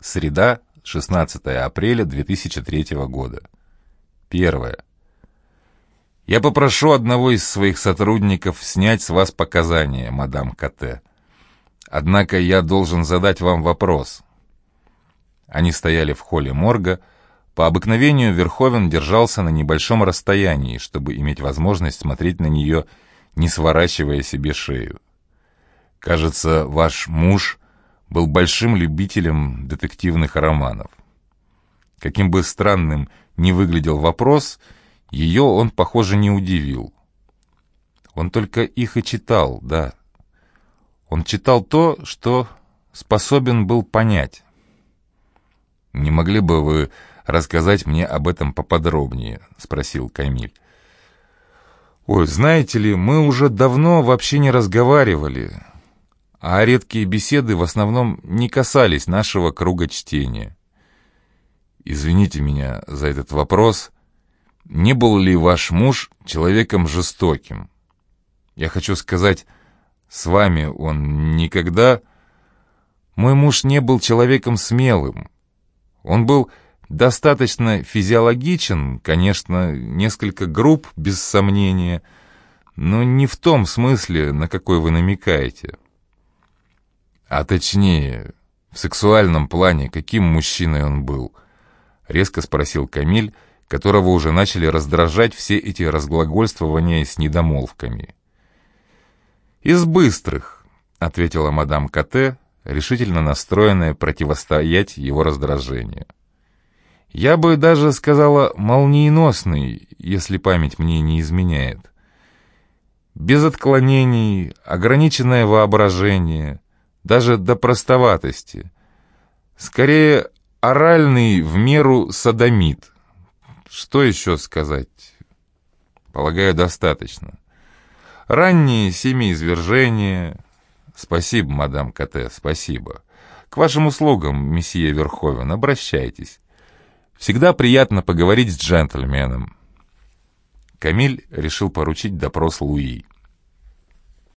Среда, 16 апреля 2003 года. Первое. Я попрошу одного из своих сотрудников снять с вас показания, мадам КТ. Однако я должен задать вам вопрос. Они стояли в холле морга. По обыкновению Верховен держался на небольшом расстоянии, чтобы иметь возможность смотреть на нее, не сворачивая себе шею. Кажется, ваш муж был большим любителем детективных романов. Каким бы странным ни выглядел вопрос, ее он, похоже, не удивил. Он только их и читал, да. Он читал то, что способен был понять. «Не могли бы вы рассказать мне об этом поподробнее?» — спросил Камиль. «Ой, знаете ли, мы уже давно вообще не разговаривали, а редкие беседы в основном не касались нашего круга чтения. Извините меня за этот вопрос. Не был ли ваш муж человеком жестоким? Я хочу сказать, с вами он никогда... Мой муж не был человеком смелым. Он был достаточно физиологичен, конечно, несколько груб, без сомнения, но не в том смысле, на какой вы намекаете. А точнее, в сексуальном плане, каким мужчиной он был? Резко спросил Камиль, которого уже начали раздражать все эти разглагольствования с недомолвками. «Из быстрых», — ответила мадам Кате, решительно настроенная противостоять его раздражению. «Я бы даже сказала молниеносный, если память мне не изменяет. Без отклонений, ограниченное воображение, даже до простоватости. Скорее, оральный в меру садомит. Что еще сказать? Полагаю, достаточно. Ранние семяизвержения... Спасибо, мадам Кате, спасибо. К вашим услугам, месье Верховен, обращайтесь. Всегда приятно поговорить с джентльменом. Камиль решил поручить допрос Луи.